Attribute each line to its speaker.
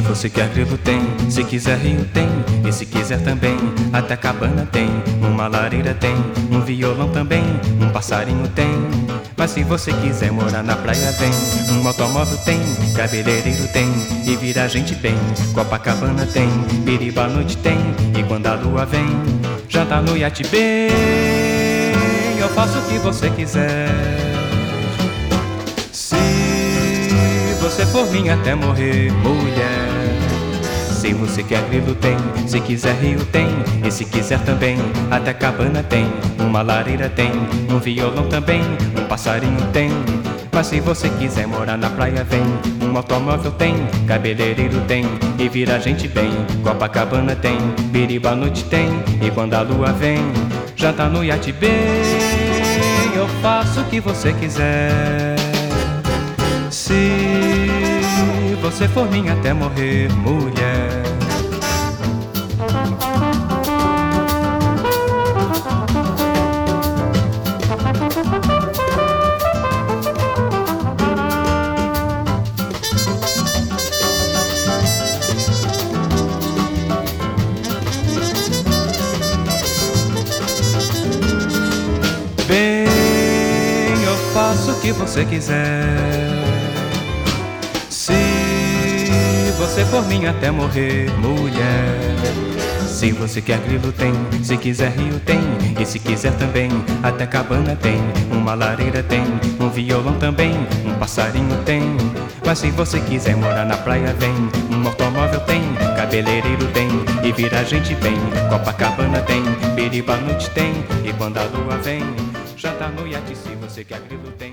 Speaker 1: você quer grilo tem, se quiser rio tem, e se quiser também, até cabana tem, uma lareira tem, um violão também, um passarinho tem. Mas se você quiser morar na praia vem, um automóvel tem, cabeleireiro tem, e vira gente bem, Copacabana tem, biriba à noite tem, e quando a lua vem, jantar no iate bem, eu faço o que você quiser. For minha até morrer, mulher. Se você quer grilo tem, se quiser rio tem, e se quiser também, até cabana tem, uma lareira tem, um violão também, um passarinho tem. Mas se você quiser morar na praia vem, um automóvel tem, cabeleireiro tem, e vira gente bem, Copacabana tem, biriba noite tem, e quando a lua vem, janta no iate bem, eu faço o que você quiser. Se você for minha até morrer, mulher. Bem, eu faço o que você quiser. Você for minha até morrer, mulher. Se você quer grilo tem, se quiser rio tem, e se quiser também, até cabana tem, uma lareira tem, um violão também, um passarinho tem. Mas se você quiser morar na praia vem, um automóvel tem, cabeleireiro tem, e vira gente bem, Copacabana tem, biriba noite tem, e quando a lua vem, jantar no iate se você quer grilo tem,